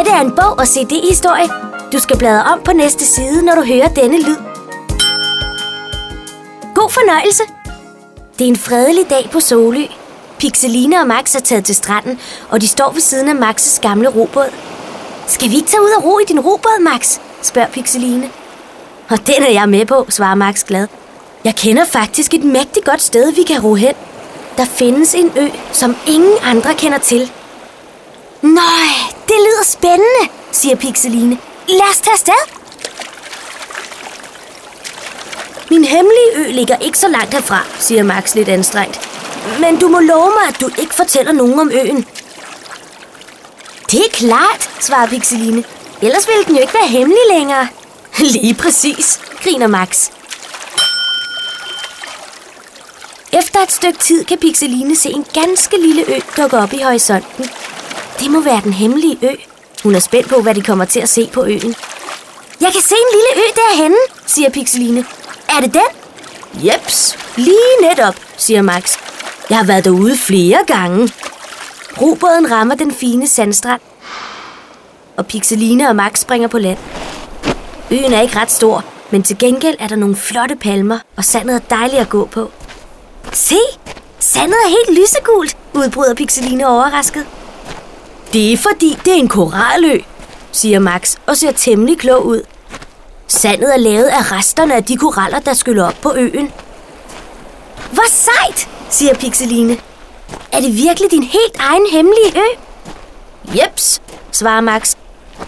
Dette er en bog og CD-historie. Du skal bladre om på næste side, når du hører denne lyd. God fornøjelse! Det er en fredelig dag på Solø. Pixeline og Max er taget til stranden, og de står ved siden af Max's gamle robåd. Skal vi ikke tage ud og ro i din robåd, Max? spørger Pixeline. Og den er jeg med på, svarer Max glad. Jeg kender faktisk et mægtigt godt sted, vi kan ro hen. Der findes en ø, som ingen andre kender til. Nej, det lyder spændende, siger Pixeline. Lad os tage afsted. Min hemmelige ø ligger ikke så langt herfra, siger Max lidt anstrengt. Men du må love mig, at du ikke fortæller nogen om øen. Det er klart, svarer Pixeline. Ellers ville den jo ikke være hemmelig længere. Lige præcis, griner Max. Efter et stykke tid kan Pixeline se en ganske lille ø dukke op i horisonten. Det må være den hemmelige ø. Hun er spændt på, hvad de kommer til at se på øen. Jeg kan se en lille ø derhenne, siger Pixeline. Er det den? Jeps, lige netop, siger Max. Jeg har været derude flere gange. Robåden rammer den fine sandstrand, og Pixeline og Max springer på land. Øen er ikke ret stor, men til gengæld er der nogle flotte palmer, og sandet er dejligt at gå på. Se, sandet er helt lysegult, udbryder Pixeline overrasket. Det er fordi, det er en koralø, siger Max og ser temmelig klog ud. Sandet er lavet af resterne af de koraller, der skyller op på øen. Hvor sejt, siger Pixeline. Er det virkelig din helt egen hemmelige ø? Jeps, svarer Max.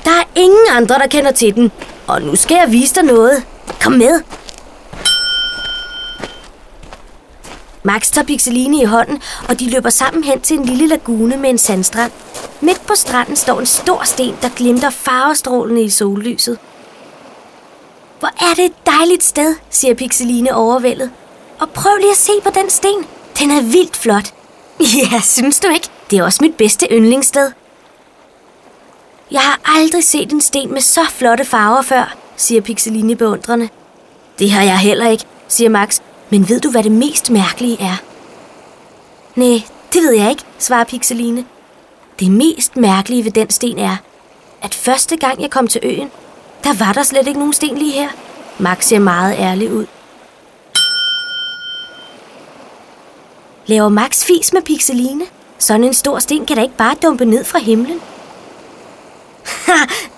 Der er ingen andre, der kender til den. Og nu skal jeg vise dig noget. Kom med. Max tager Pixeline i hånden, og de løber sammen hen til en lille lagune med en sandstrand. Midt på stranden står en stor sten, der glimter farvestrålende i sollyset. Hvor er det et dejligt sted, siger Pixeline overvældet. Og prøv lige at se på den sten. Den er vildt flot. Ja, synes du ikke? Det er også mit bedste yndlingssted. Jeg har aldrig set en sten med så flotte farver før, siger Pixeline beundrende. Det har jeg heller ikke, siger Max. Men ved du, hvad det mest mærkelige er? Nej, det ved jeg ikke, svarer Pixeline. Det mest mærkelige ved den sten er, at første gang jeg kom til øen, der var der slet ikke nogen sten lige her. Max ser meget ærlig ud. Laver Max fis med Pixeline? Sådan en stor sten kan da ikke bare dumpe ned fra himlen. Ha,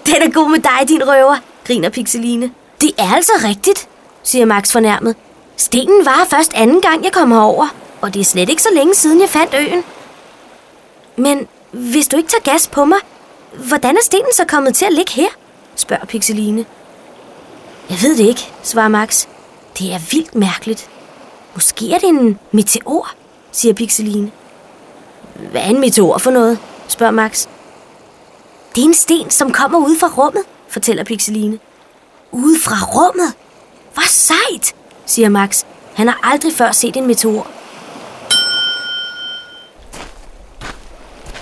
den er god med dig, din røver, griner Pixeline. Det er altså rigtigt, siger Max fornærmet. Stenen var først anden gang, jeg kom herover, og det er slet ikke så længe siden, jeg fandt øen. Men hvis du ikke tager gas på mig, hvordan er stenen så kommet til at ligge her? spørger Pixeline. Jeg ved det ikke, svarer Max. Det er vildt mærkeligt. Måske er det en meteor, siger Pixeline. Hvad er en meteor for noget? spørger Max. Det er en sten, som kommer ud fra rummet, fortæller Pixeline. Ude fra rummet? Hvor sejt, siger Max. Han har aldrig før set en meteor.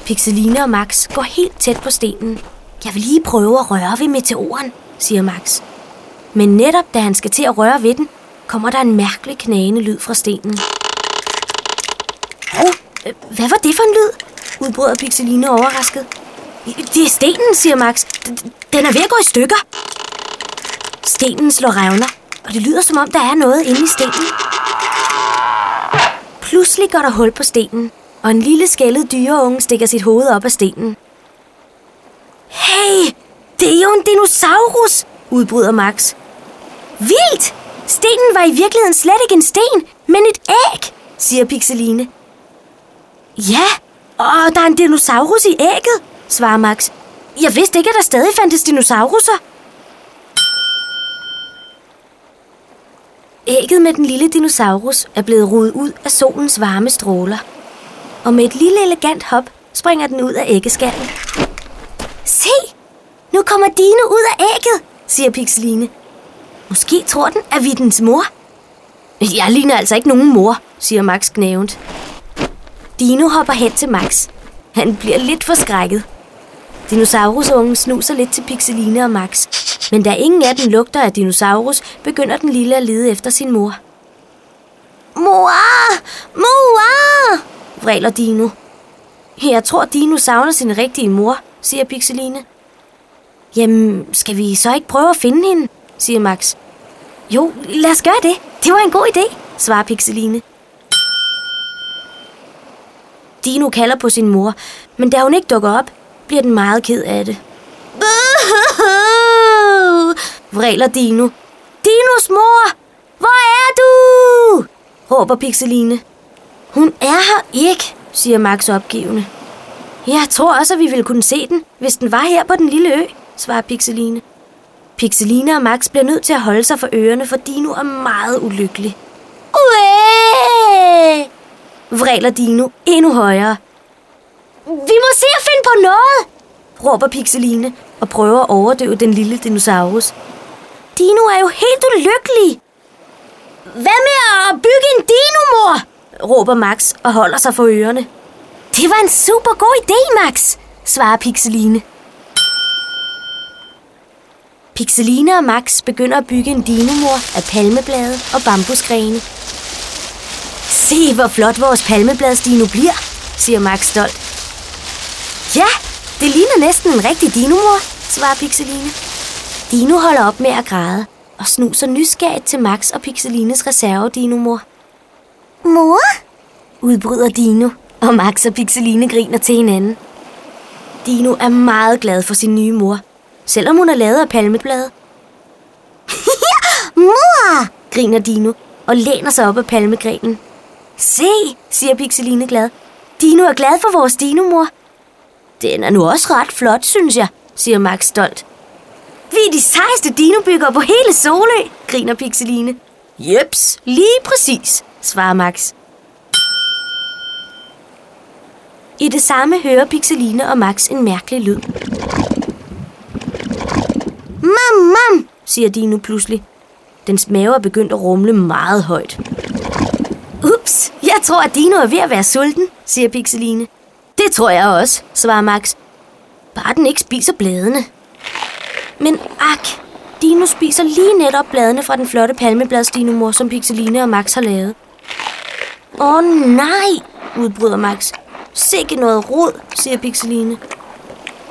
Pixeline og Max går helt tæt på stenen. Jeg vil lige prøve at røre ved meteoren, siger Max. Men netop da han skal til at røre ved den, kommer der en mærkelig knagende lyd fra stenen. Oh, hvad var det for en lyd? udbryder Pixeline overrasket. Det er stenen, siger Max. Den er ved at gå i stykker. Stenen slår revner, og det lyder som om, der er noget inde i stenen. Pludselig går der hul på stenen, og en lille skældet dyreunge stikker sit hoved op af stenen. Hey, det er jo en dinosaurus, udbryder Max. Vildt! Stenen var i virkeligheden slet ikke en sten, men et æg, siger Pixeline. Ja, og der er en dinosaurus i ægget, svarer Max. Jeg vidste ikke, at der stadig fandtes dinosauruser. Ægget med den lille dinosaurus er blevet rodet ud af solens varme stråler. Og med et lille elegant hop springer den ud af æggeskallen. Se! Nu kommer Dino ud af ægget, siger Pixeline. Måske tror den, at vi er dens mor. Jeg ligner altså ikke nogen mor, siger Max knævent. Dino hopper hen til Max. Han bliver lidt forskrækket. Dinosaurusungen snuser lidt til Pixeline og Max. Men da ingen af dem lugter af dinosaurus, begynder den lille at lede efter sin mor. Mor! Mor! vræler Dino. Jeg tror, Dino savner sin rigtige mor, siger Pixeline. Jamen, skal vi så ikke prøve at finde hende, siger Max. Jo, lad os gøre det. Det var en god idé, svarer Pixeline. Dino kalder på sin mor, men da hun ikke dukker op, bliver den meget ked af det. Vræler Dino. Dinos mor! Hvor er du? råber Pixeline. Hun er her ikke, siger Max opgivende. Jeg tror også, at vi ville kunne se den, hvis den var her på den lille ø, svarer Pixeline. Pixeline og Max bliver nødt til at holde sig for ørerne, for Dino er meget ulykkelig. Uæh! vræler Dino endnu højere. Vi må se at finde på noget, råber Pixeline og prøver at overdøve den lille dinosaurus. Dino er jo helt ulykkelig. Hvad med at bygge en dinomor? råber Max og holder sig for ørerne. Det var en super god idé, Max, svarer Pixeline. Pixeline og Max begynder at bygge en dinomor af palmeblade og bambusgrene. Se, hvor flot vores palmebladsdino bliver, siger Max stolt. Ja, det ligner næsten en rigtig dinomor, svarer Pixeline. Dino holder op med at græde og snuser nysgerrigt til Max og Pixelines reserve-dinomor. Mor? udbryder Dino, og Max og Pixeline griner til hinanden. Dino er meget glad for sin nye mor, selvom hun er lavet af palmeblade. mor! griner Dino og læner sig op af palmegrenen. Se, siger Pixeline glad. Dino er glad for vores dinomor. Den er nu også ret flot, synes jeg, siger Max stolt. Vi er de sejeste dinobyggere på hele Solø, griner Pixeline. Jeps, lige præcis, svarer Max. I det samme hører Pixeline og Max en mærkelig lyd. Mam, mam, siger Dino pludselig. Dens mave er begyndt at rumle meget højt. Ups, jeg tror, at Dino er ved at være sulten, siger Pixeline. Det tror jeg også, svarer Max. Bare den ikke spiser bladene. Men ak, Dino spiser lige netop bladene fra den flotte palmebladsdinomor, som Pixeline og Max har lavet. Åh oh, nej, udbryder Max. Sikke noget rod, siger Pixeline.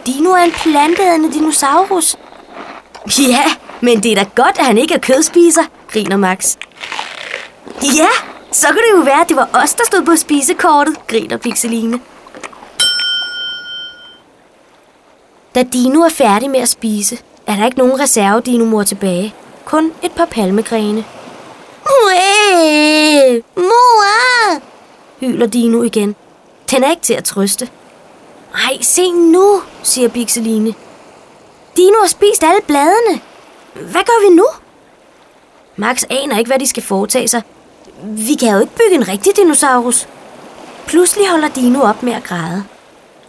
Dino er en planteædende dinosaurus. Ja, men det er da godt, at han ikke er kødspiser, griner Max. Ja, så kunne det jo være, at det var os, der stod på spisekortet, griner Pixeline. Da Dino er færdig med at spise, er der ikke nogen reservedinomor tilbage. Kun et par palmegrene. Uæh, mor! hyler Dino igen. Den er ikke til at trøste. Ej, se nu, siger Pixeline. Dino har spist alle bladene. Hvad gør vi nu? Max aner ikke, hvad de skal foretage sig. Vi kan jo ikke bygge en rigtig dinosaurus. Pludselig holder Dino op med at græde.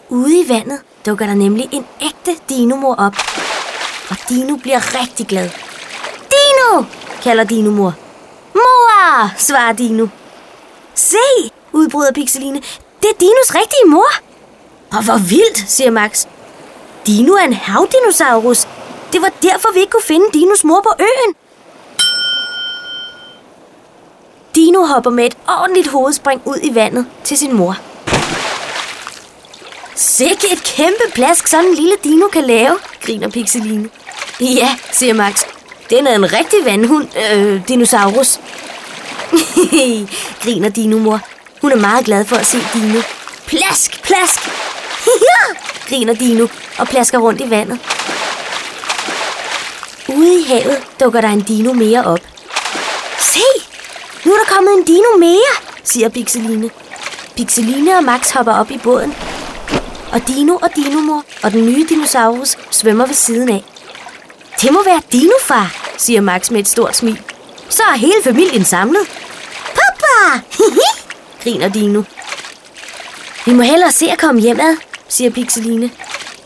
Ude i vandet dukker der nemlig en ægte dinomor op. Og Dino bliver rigtig glad. Dino, kalder Dinomor. Mor, svarer Dino. Se, udbryder Pixeline. Det er Dinos rigtige mor. Og hvor vildt, siger Max. Dino er en havdinosaurus. Det var derfor, vi ikke kunne finde Dinos mor på øen. Dino hopper med et ordentligt hovedspring ud i vandet til sin mor. Sikke et kæmpe plask, sådan en lille dino kan lave, griner Pixeline. Ja, siger Max. Den er en rigtig vandhund, øh, dinosaurus. griner Dino-mor. Hun er meget glad for at se Dino. Plask, plask! griner Dino og plasker rundt i vandet. Ude i havet dukker der en dino mere op. Se! Nu er der kommet en dino mere, siger Pixeline. Pixeline og Max hopper op i båden. Og Dino og Dinomor og den nye dinosaurus svømmer ved siden af. Det må være Dinofar, siger Max med et stort smil. Så er hele familien samlet. Papa! griner Dino. Vi må hellere se at komme hjemad, siger Pixeline.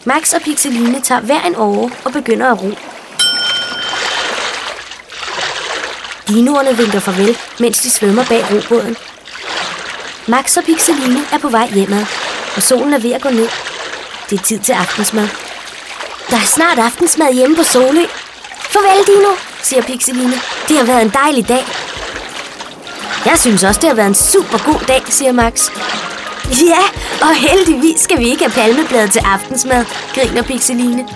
Max og Pixeline tager hver en åre og begynder at ro. Dinoerne vinker farvel, mens de svømmer bag robåden. Max og Pixeline er på vej hjemad, og solen er ved at gå ned. Det er tid til aftensmad. Der er snart aftensmad hjemme på Solø. Farvel, Dino, siger Pixeline. Det har været en dejlig dag. Jeg synes også, det har været en super god dag, siger Max. Ja, og heldigvis skal vi ikke have palmeblad til aftensmad, griner Pixeline.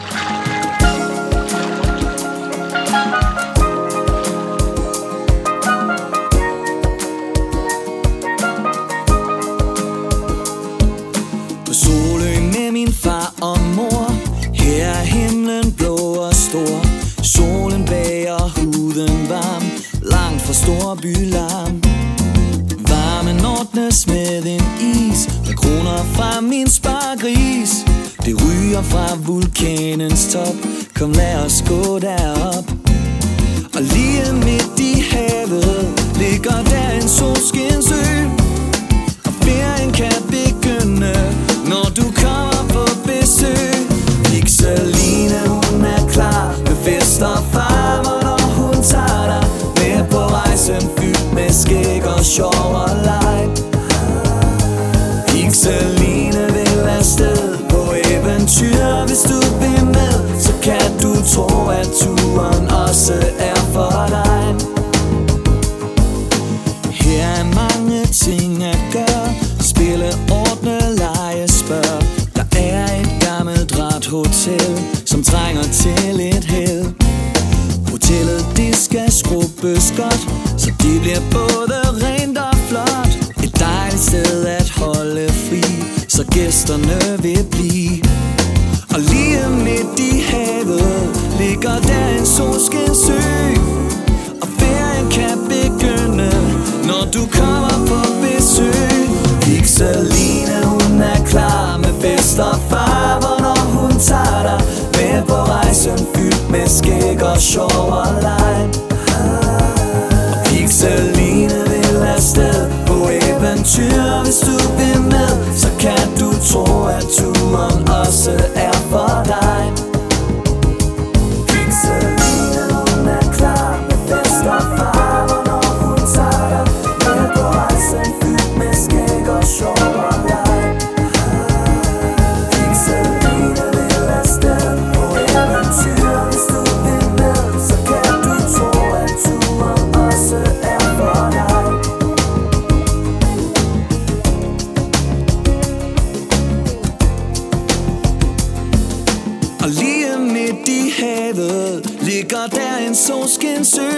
store bylarm. Varmen ordnes med en is Med kroner fra min spargris Det ryger fra vulkanens top. Kom lad os gå derop. Og lige midt i havet Ligger der en solskinsø Og ferien kan begynde Når du kommer på besøg. Pixeline hun er klar Med fest og far hotel Som trænger til et held. Hotellet de skal skrubbes godt Så det bliver både rent og flot. Et dejligt sted at holde fri Så gæsterne vil blive. Og lige midt i havet Ligger der en solskinsø. Og ferien kan begynde Når du kommer på besøg. Pixeline hun er klar Med fest og far. Shoreline og sjov og leg Og Pixeline vil afsted på eventyr Hvis du havet Ligger der en solskinsø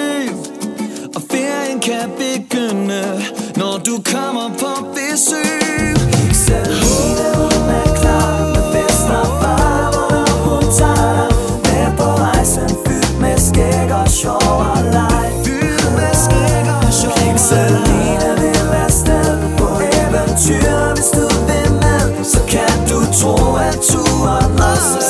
Og ferien kan begynde Når du kommer på besøg. Celine hun er klar med fest og farver Hun tager dig med på rejsen Fyldt med skæg og sjov og leg. Fyldt med skæg og sjov og leg. Celine vil afsted på eventyr Hvis du vil med, så kan du tro at turen også